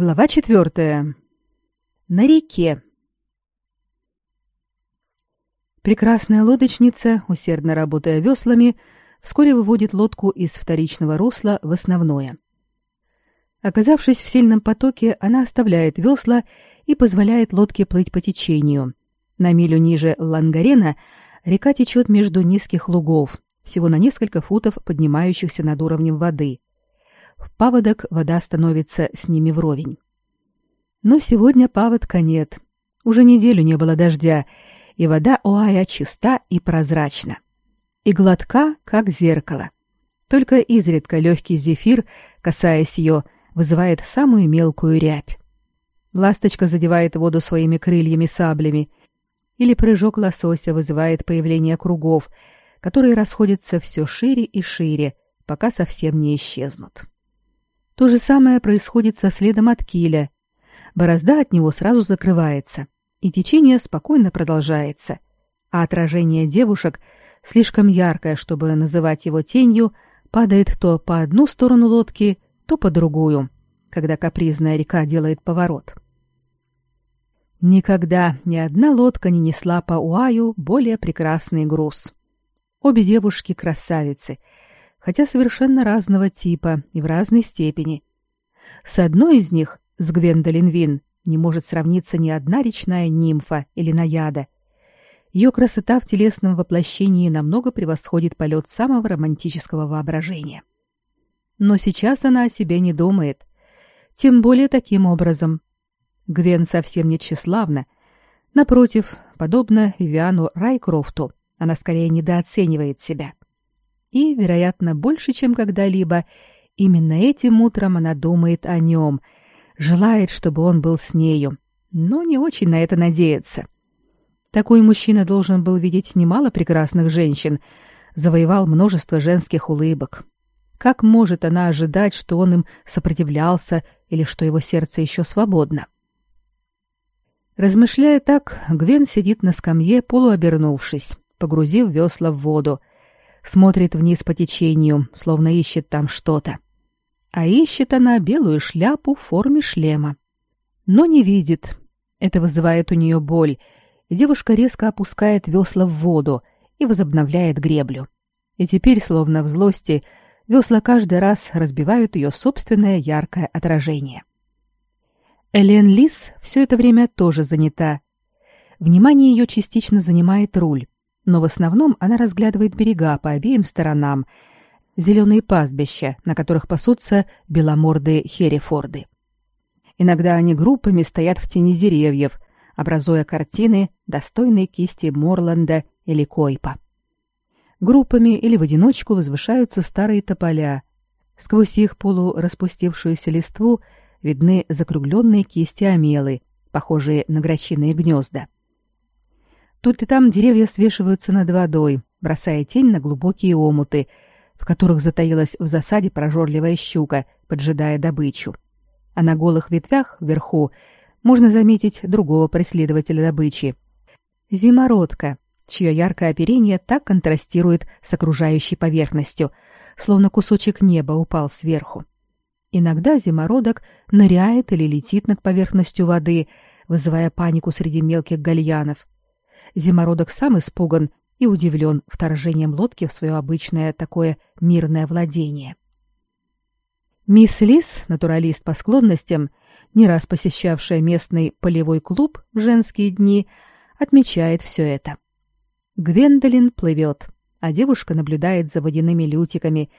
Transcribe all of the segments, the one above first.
Глава четвертая. На реке. Прекрасная лодочница, усердно работая веслами, вскоре выводит лодку из вторичного русла в основное. Оказавшись в сильном потоке, она оставляет весла и позволяет лодке плыть по течению. На милю ниже Лангарена река течет между низких лугов, всего на несколько футов поднимающихся над уровнем воды – в паводок вода становится с ними вровень. Но сегодня паводка нет. Уже неделю не было дождя, и вода Оая чиста и прозрачна. И гладка, как зеркало. Только изредка легкий зефир, касаясь ее, вызывает самую мелкую рябь. Ласточка задевает воду своими крыльями-саблями, или прыжок лосося вызывает появление кругов, которые расходятся все шире и шире, пока совсем не исчезнут. То же самое происходит со следом от киля. Борозда от него сразу закрывается, и течение спокойно продолжается, а отражение девушек, слишком яркое, чтобы называть его тенью, падает то по одну сторону лодки, то по другую, когда капризная река делает поворот. Никогда ни одна лодка не несла по Уаю более прекрасный груз. Обе девушки красавицы — хотя совершенно разного типа и в разной степени. С одной из них, с Гвендолин Вин, не может сравниться ни одна речная нимфа или наяда. Ее красота в телесном воплощении намного превосходит полет самого романтического воображения. Но сейчас она о себе не думает. Тем более таким образом. Гвен совсем не тщеславна. Напротив, подобно Вивиану Райкрофту, она скорее недооценивает себя. И, вероятно, больше, чем когда-либо, именно этим утром она думает о нем, желает, чтобы он был с нею, но не очень на это надеется. Такой мужчина должен был видеть немало прекрасных женщин, завоевал множество женских улыбок. Как может она ожидать, что он им сопротивлялся или что его сердце еще свободно? Размышляя так, Гвен сидит на скамье, полуобернувшись, погрузив весла в воду, смотрит вниз по течению, словно ищет там что-то. А ищет она белую шляпу в форме шлема. Но не видит. Это вызывает у нее боль, и девушка резко опускает весла в воду и возобновляет греблю. И теперь, словно в злости, весла каждый раз разбивают ее собственное яркое отражение. Элен Лис все это время тоже занята. Внимание ее частично занимает руль, но в основном она разглядывает берега по обеим сторонам, зеленые пастбища, на которых пасутся беломордые херефорды. Иногда они группами стоят в тени деревьев, образуя картины, достойные кисти Морланда или Койпа. Группами или в одиночку возвышаются старые тополя. Сквозь их полураспустившуюся листву видны закругленные кисти омелы, похожие на грачиные гнезда. Тут и там деревья свешиваются над водой, бросая тень на глубокие омуты, в которых затаилась в засаде прожорливая щука, поджидая добычу. А на голых ветвях вверху можно заметить другого преследователя добычи. Зимородка, чье яркое оперение так контрастирует с окружающей поверхностью, словно кусочек неба упал сверху. Иногда зимородок ныряет или летит над поверхностью воды, вызывая панику среди мелких гальянов – Зимородок сам испуган и удивлен вторжением лодки в свое обычное такое мирное владение. Мисс Лис, натуралист по склонностям, не раз посещавшая местный полевой клуб в женские дни, отмечает все это. Гвендолин плывет, а девушка наблюдает за водяными лютиками,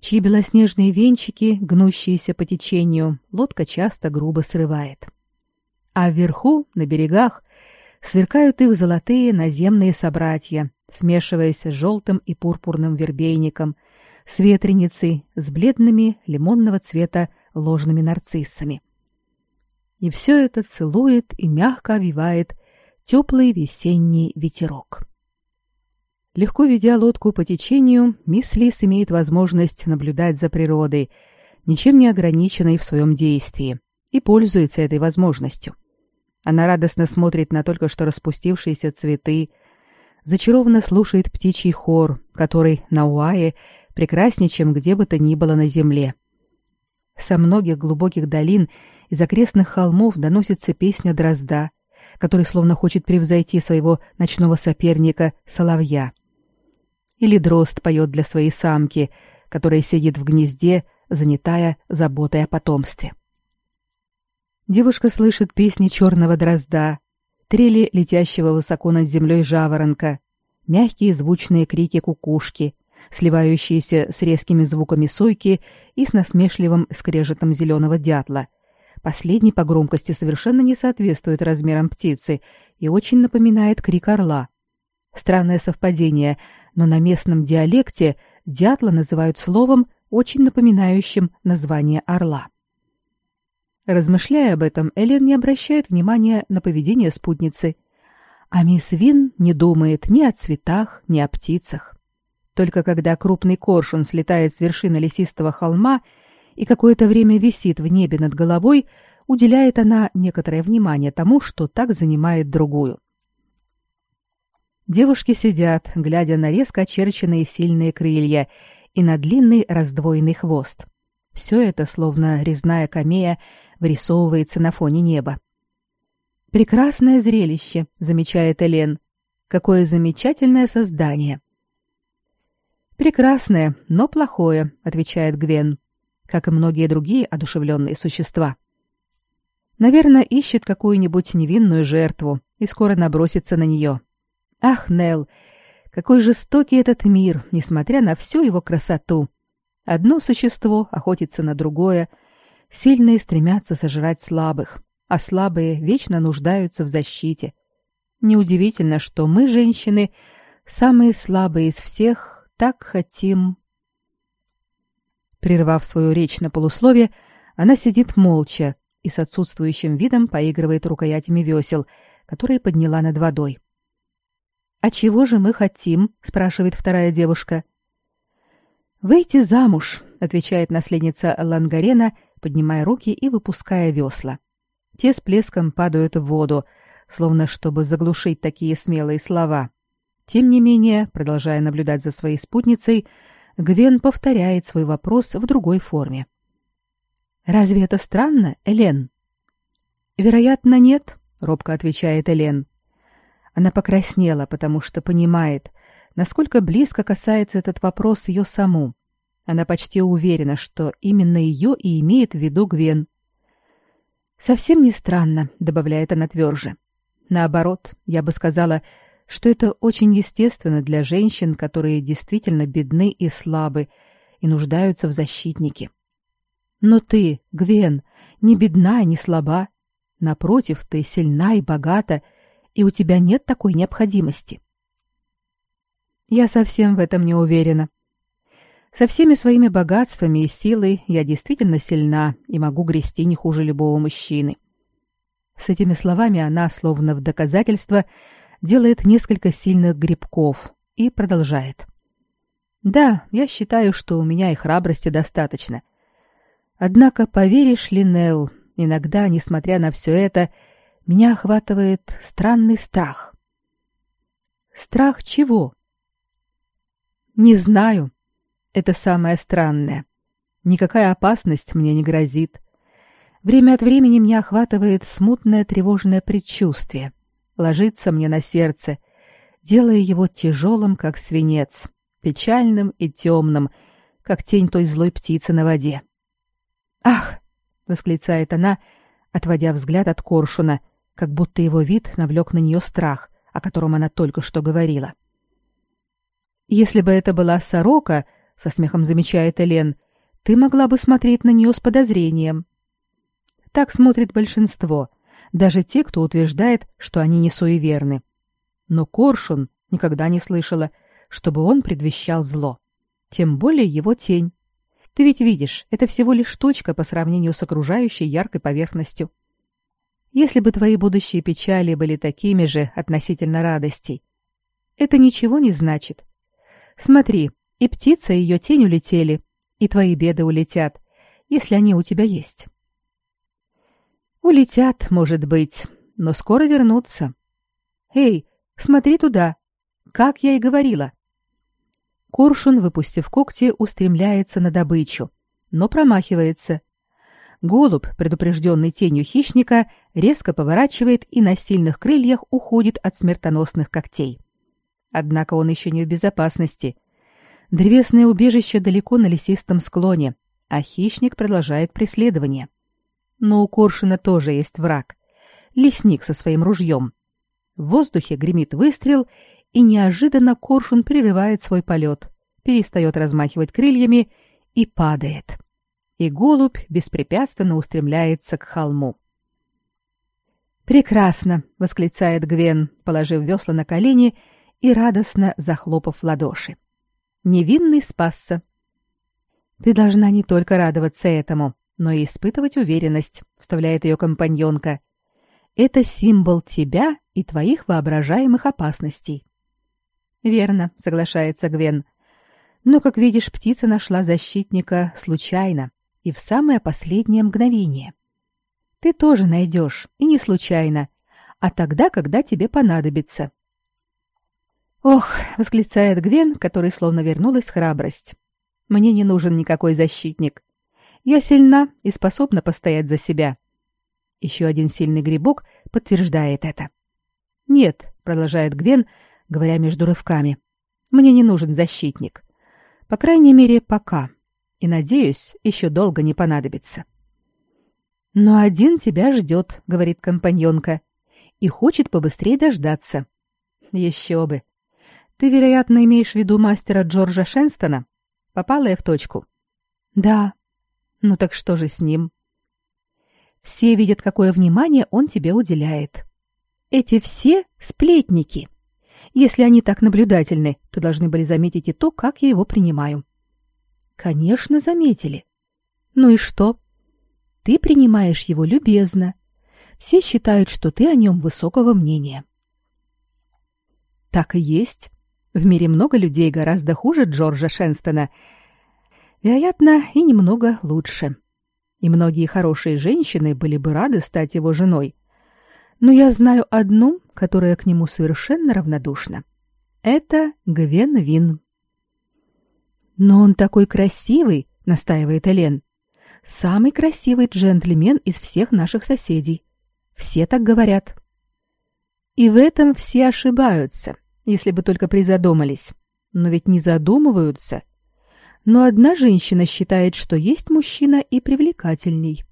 чьи белоснежные венчики, гнущиеся по течению, лодка часто грубо срывает. А вверху, на берегах, сверкают их золотые наземные собратья, смешиваясь с желтым и пурпурным вербейником, с ветреницей, с бледными лимонного цвета ложными нарциссами. И все это целует и мягко овивает теплый весенний ветерок. Легко ведя лодку по течению, мисс Лис имеет возможность наблюдать за природой, ничем не ограниченной в своем действии, и пользуется этой возможностью. Она радостно смотрит на только что распустившиеся цветы, зачарованно слушает птичий хор, который на Уае прекраснее, чем где бы то ни было на земле. Со многих глубоких долин из окрестных холмов доносится песня дрозда, который словно хочет превзойти своего ночного соперника соловья. Или дрозд поет для своей самки, которая сидит в гнезде, занятая заботой о потомстве. Девушка слышит песни черного дрозда, трели летящего высоко над землей жаворонка, мягкие звучные крики кукушки, сливающиеся с резкими звуками сойки и с насмешливым скрежетом зеленого дятла. Последний по громкости совершенно не соответствует размерам птицы и очень напоминает крик орла. Странное совпадение, но на местном диалекте дятла называют словом, очень напоминающим название орла. Размышляя об этом, Элен не обращает внимания на поведение спутницы, а мисс Вин не думает ни о цветах, ни о птицах. Только когда крупный коршун слетает с вершины лесистого холма и какое-то время висит в небе над головой, уделяет она некоторое внимание тому, что так занимает другую. Девушки сидят, глядя на резко очерченные сильные крылья и на длинный раздвоенный хвост. Все это, словно резная камея, вырисовывается на фоне неба. «Прекрасное зрелище», — замечает Элен. «Какое замечательное создание». «Прекрасное, но плохое», — отвечает Гвен, как и многие другие одушевленные существа. Наверное, ищет какую-нибудь невинную жертву и скоро набросится на нее. Ах, Нел, какой жестокий этот мир, несмотря на всю его красоту. Одно существо охотится на другое, сильные стремятся сожрать слабых, а слабые вечно нуждаются в защите. Неудивительно, что мы, женщины, самые слабые из всех, так хотим... Прервав свою речь на полуслове, она сидит молча и с отсутствующим видом поигрывает рукоятями весел, которые подняла над водой. «А чего же мы хотим?» — спрашивает вторая девушка. «Выйти замуж», — отвечает наследница Лангарена, поднимая руки и выпуская весла. Те с плеском падают в воду, словно чтобы заглушить такие смелые слова. Тем не менее, продолжая наблюдать за своей спутницей, Гвен повторяет свой вопрос в другой форме. «Разве это странно, Элен?» «Вероятно, нет», — робко отвечает Элен. Она покраснела, потому что понимает, насколько близко касается этот вопрос ее саму. Она почти уверена, что именно ее и имеет в виду Гвен. «Совсем не странно», — добавляет она тверже. «Наоборот, я бы сказала, что это очень естественно для женщин, которые действительно бедны и слабы и нуждаются в защитнике. Но ты, Гвен, не бедна и не слаба. Напротив, ты сильна и богата, и у тебя нет такой необходимости. Я совсем в этом не уверена. Со всеми своими богатствами и силой я действительно сильна и могу грести не хуже любого мужчины. С этими словами она, словно в доказательство, делает несколько сильных грибков и продолжает. Да, я считаю, что у меня и храбрости достаточно. Однако, поверишь ли, Нелл, иногда, несмотря на все это, меня охватывает странный страх. Страх чего? Не знаю. Это самое странное. Никакая опасность мне не грозит. Время от времени меня охватывает смутное тревожное предчувствие. Ложится мне на сердце, делая его тяжелым, как свинец, печальным и темным, как тень той злой птицы на воде. «Ах!» — восклицает она, отводя взгляд от коршуна, как будто его вид навлек на нее страх, о котором она только что говорила. Если бы это была сорока, со смехом замечает Элен, ты могла бы смотреть на нее с подозрением. Так смотрит большинство, даже те, кто утверждает, что они не суеверны. Но Коршун никогда не слышала, чтобы он предвещал зло. Тем более его тень. Ты ведь видишь, это всего лишь точка по сравнению с окружающей яркой поверхностью. Если бы твои будущие печали были такими же относительно радостей, это ничего не значит. Смотри, и птица, и ее тень улетели, и твои беды улетят, если они у тебя есть. Улетят, может быть, но скоро вернутся. Эй, смотри туда, как я и говорила. Коршун, выпустив когти, устремляется на добычу, но промахивается. Голубь, предупрежденный тенью хищника, резко поворачивает и на сильных крыльях уходит от смертоносных когтей. Однако он еще не в безопасности. Древесное убежище далеко на лесистом склоне, а хищник продолжает преследование. Но у Коршина тоже есть враг. Лесник со своим ружьем. В воздухе гремит выстрел, и неожиданно Коршун прерывает свой полет, перестает размахивать крыльями и падает. И голубь беспрепятственно устремляется к холму. «Прекрасно!» — восклицает Гвен, положив весла на колени и радостно захлопав ладоши. «Невинный спасся!» «Ты должна не только радоваться этому, но и испытывать уверенность», — вставляет ее компаньонка. «Это символ тебя и твоих воображаемых опасностей». «Верно», — соглашается Гвен. «Но, как видишь, птица нашла защитника случайно и в самое последнее мгновение. Ты тоже найдешь, и не случайно, а тогда, когда тебе понадобится». «Ох», — восклицает Гвен, которой словно вернулась храбрость. «Мне не нужен никакой защитник. Я сильна и способна постоять за себя». Еще один сильный грибок подтверждает это. «Нет», — продолжает Гвен, — говоря между рывками. Мне не нужен защитник. По крайней мере, пока. И, надеюсь, еще долго не понадобится. «Но один тебя ждет», — говорит компаньонка, — «и хочет побыстрее дождаться». «Еще бы! Ты, вероятно, имеешь в виду мастера Джорджа Шенстона? Попала я в точку?» «Да». «Ну так что же с ним?» «Все видят, какое внимание он тебе уделяет. Эти все сплетники. Если они так наблюдательны, то должны были заметить и то, как я его принимаю. Конечно, заметили. Ну и что? Ты принимаешь его любезно. Все считают, что ты о нем высокого мнения. Так и есть. В мире много людей гораздо хуже Джорджа Шенстона. Вероятно, и немного лучше. И многие хорошие женщины были бы рады стать его женой. Но я знаю одну, которая к нему совершенно равнодушна. Это Гвен Вин. «Но он такой красивый», — настаивает Элен. «Самый красивый джентльмен из всех наших соседей. Все так говорят». И в этом все ошибаются, если бы только призадумались. Но ведь не задумываются. Но одна женщина считает, что есть мужчина и привлекательней.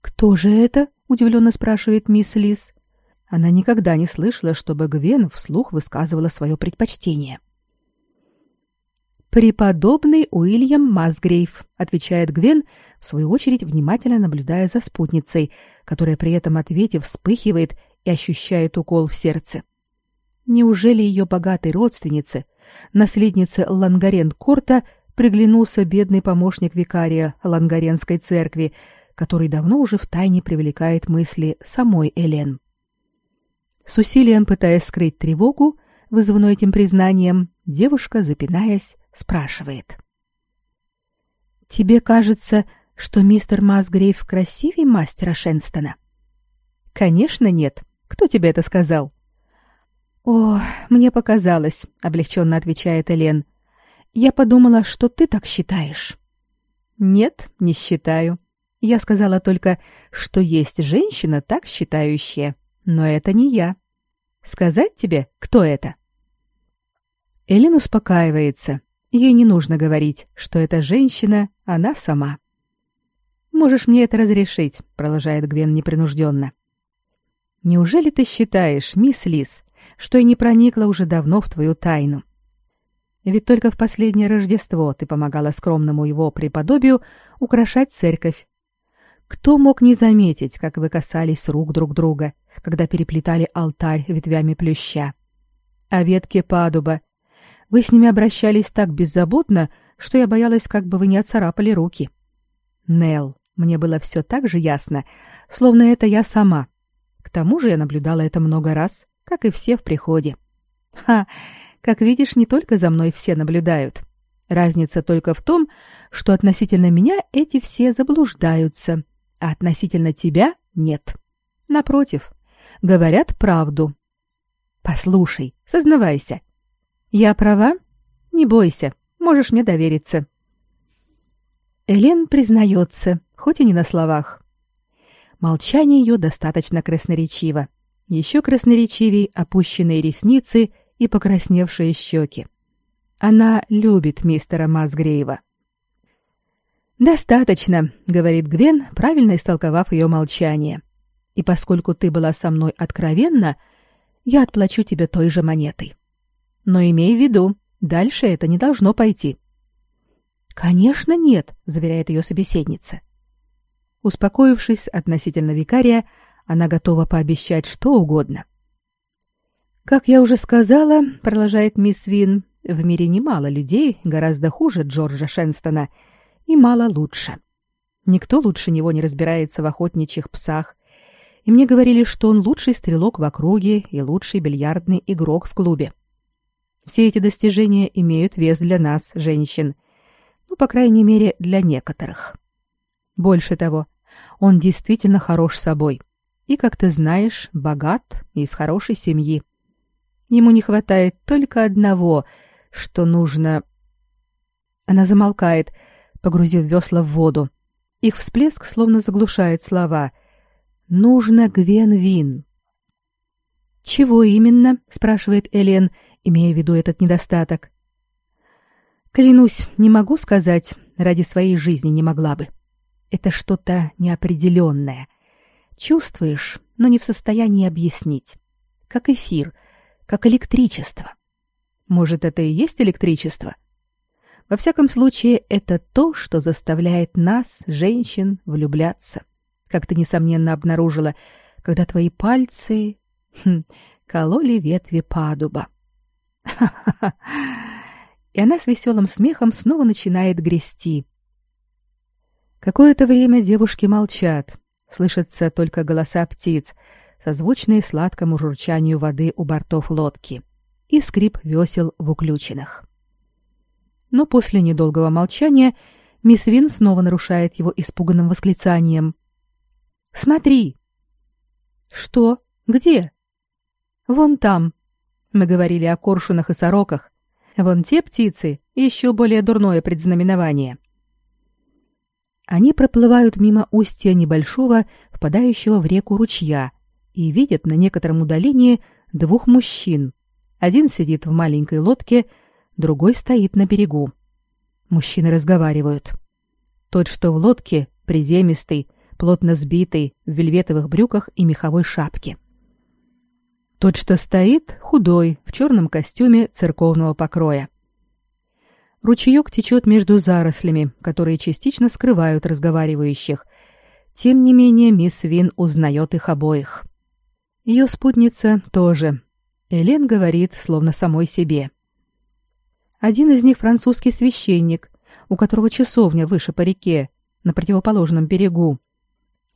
«Кто же это?» — удивленно спрашивает мисс Лис. Она никогда не слышала, чтобы Гвен вслух высказывала свое предпочтение. «Преподобный Уильям Масгрейв», — отвечает Гвен, в свою очередь внимательно наблюдая за спутницей, которая при этом ответе вспыхивает и ощущает укол в сердце. Неужели ее богатой родственнице, наследнице Лангарен-Корта, приглянулся бедный помощник викария Лангаренской церкви, который давно уже втайне привлекает мысли самой Элен? С усилием пытаясь скрыть тревогу, вызванную этим признанием, девушка, запинаясь, спрашивает. «Тебе кажется, что мистер Масгрейв красивее мастера Шенстона?» «Конечно нет. Кто тебе это сказал?» «О, мне показалось», — облегченно отвечает Элен. «Я подумала, что ты так считаешь». «Нет, не считаю. Я сказала только, что есть женщина, так считающая. Но это не я. Сказать тебе, кто это? Элин успокаивается. Ей не нужно говорить, что эта женщина она сама. Можешь мне это разрешить, продолжает Гвен непринужденно. Неужели ты считаешь, мисс Лис, что я не проникла уже давно в твою тайну? Ведь только в последнее Рождество ты помогала скромному его преподобию украшать церковь. Кто мог не заметить, как вы касались рук друг друга, когда переплетали алтарь ветвями плюща. А ветки падуба. Вы с ними обращались так беззаботно, что я боялась, как бы вы не отцарапали руки. Нел, мне было все так же ясно, словно это я сама. К тому же я наблюдала это много раз, как и все в приходе. Ха, как видишь, не только за мной все наблюдают. Разница только в том, что относительно меня эти все заблуждаются, а относительно тебя нет. Напротив, говорят правду. Послушай, сознавайся. Я права? Не бойся, можешь мне довериться. Элен признается, хоть и не на словах. Молчание ее достаточно красноречиво. Еще красноречивей опущенные ресницы и покрасневшие щеки. Она любит мистера Масгрейва. «Достаточно», — говорит Гвен, правильно истолковав ее молчание. «И поскольку ты была со мной откровенна, я отплачу тебе той же монетой. Но имей в виду, дальше это не должно пойти». «Конечно нет», — заверяет ее собеседница. Успокоившись относительно викария, она готова пообещать что угодно. «Как я уже сказала», — продолжает мисс Вин, — «в мире немало людей, гораздо хуже Джорджа Шенстона — и мало лучше. Никто лучше него не разбирается в охотничьих псах. И мне говорили, что он лучший стрелок в округе и лучший бильярдный игрок в клубе. Все эти достижения имеют вес для нас, женщин. Ну, по крайней мере, для некоторых. Больше того, он действительно хорош собой. И, как ты знаешь, богат и из хорошей семьи. Ему не хватает только одного, что нужно... Она замолкает, погрузив весла в воду. Их всплеск словно заглушает слова. «Нужно Гвен-Вин». «Чего именно?» — спрашивает Элен, имея в виду этот недостаток. «Клянусь, не могу сказать, ради своей жизни не могла бы. Это что-то неопределенное. Чувствуешь, но не в состоянии объяснить. Как эфир, как электричество. Может, это и есть электричество?» Во всяком случае, это то, что заставляет нас, женщин, влюбляться. Как ты несомненно обнаружила, когда твои пальцы хм, кололи ветви падуба. И она с веселым смехом снова начинает грести. Какое-то время девушки молчат. Слышатся только голоса птиц, созвучные сладкому журчанию воды у бортов лодки, и скрип весел в уключенных но после недолгого молчания мисс Вин снова нарушает его испуганным восклицанием. «Смотри!» «Что? Где?» «Вон там. Мы говорили о коршунах и сороках. Вон те птицы — еще более дурное предзнаменование». Они проплывают мимо устья небольшого, впадающего в реку ручья, и видят на некотором удалении двух мужчин. Один сидит в маленькой лодке, другой стоит на берегу. Мужчины разговаривают. Тот, что в лодке, приземистый, плотно сбитый, в вельветовых брюках и меховой шапке. Тот, что стоит, худой, в черном костюме церковного покроя. Ручеек течет между зарослями, которые частично скрывают разговаривающих. Тем не менее, мисс Вин узнает их обоих. Ее спутница тоже. Элен говорит, словно самой себе. Один из них французский священник, у которого часовня выше по реке, на противоположном берегу.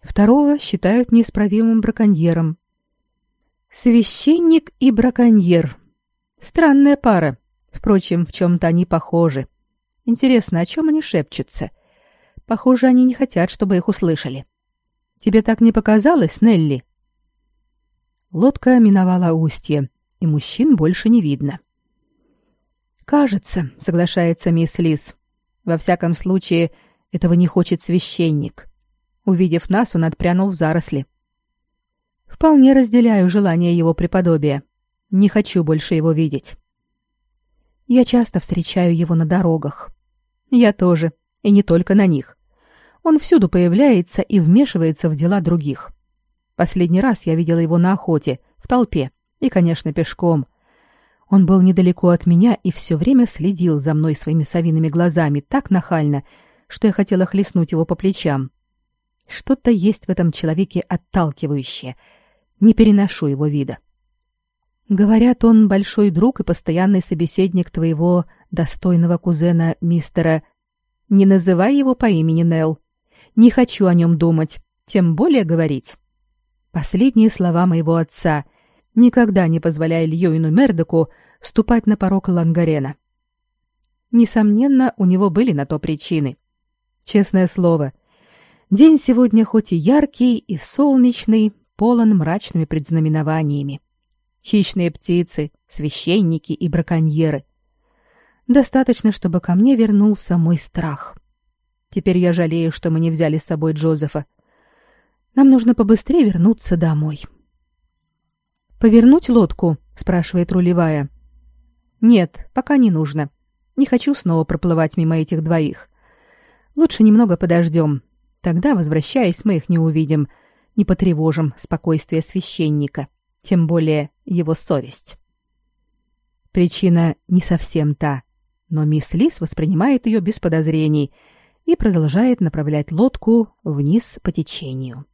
Второго считают неисправимым браконьером. Священник и браконьер. Странная пара. Впрочем, в чем-то они похожи. Интересно, о чем они шепчутся? Похоже, они не хотят, чтобы их услышали. Тебе так не показалось, Нелли? Лодка миновала устье, и мужчин больше не видно. Кажется, соглашается мисс Лис. Во всяком случае, этого не хочет священник. Увидев нас, он отпрянул в заросли. Вполне разделяю желание его преподобия. Не хочу больше его видеть. Я часто встречаю его на дорогах. Я тоже, и не только на них. Он всюду появляется и вмешивается в дела других. Последний раз я видела его на охоте, в толпе и, конечно, пешком — он был недалеко от меня и все время следил за мной своими совиными глазами так нахально, что я хотела хлестнуть его по плечам. Что-то есть в этом человеке отталкивающее. Не переношу его вида. Говорят, он большой друг и постоянный собеседник твоего достойного кузена мистера... Не называй его по имени Нелл. Не хочу о нем думать, тем более говорить. Последние слова моего отца — никогда не позволяя Льюину Мердоку ступать на порог Лангарена. Несомненно, у него были на то причины. Честное слово, день сегодня хоть и яркий и солнечный, полон мрачными предзнаменованиями. Хищные птицы, священники и браконьеры. Достаточно, чтобы ко мне вернулся мой страх. Теперь я жалею, что мы не взяли с собой Джозефа. Нам нужно побыстрее вернуться домой. Повернуть лодку, спрашивает рулевая. Нет, пока не нужно. Не хочу снова проплывать мимо этих двоих. Лучше немного подождем. Тогда, возвращаясь, мы их не увидим, не потревожим спокойствие священника, тем более его совесть. Причина не совсем та, но мисс Лис воспринимает ее без подозрений и продолжает направлять лодку вниз по течению.